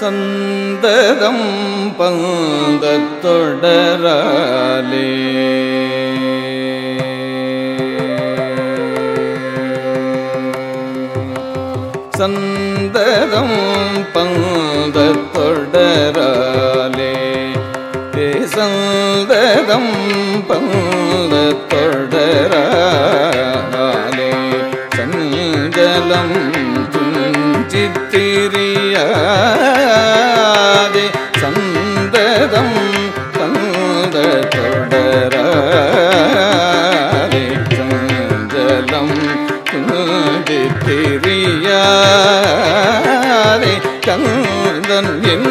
சந்ததம் பந்தத் தொடராலே. சந்ததம் பந்தத் தொடராலே. சந்ததம் பந்தத் துஞ்சித்திரியாதே சந்ததம் பந்த தொடராதே சந்தலம் துஞ்சித்திரியாதே கந்தன் என்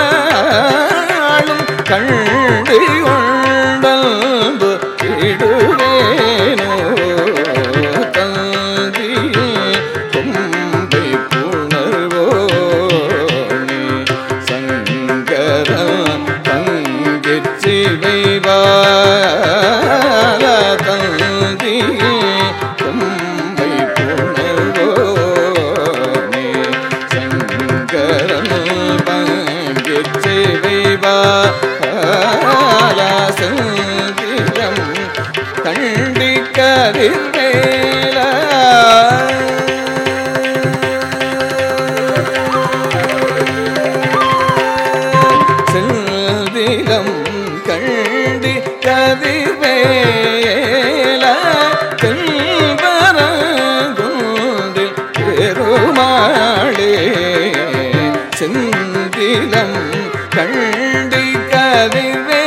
வைவால சந்திரம் கண்டிக்கதிர்வேலா செல்திலம் கண்டி கதிர்வேல செல்வரகுண்டில் பெருமாளே செந்திலம் கண்டி கதிர்வே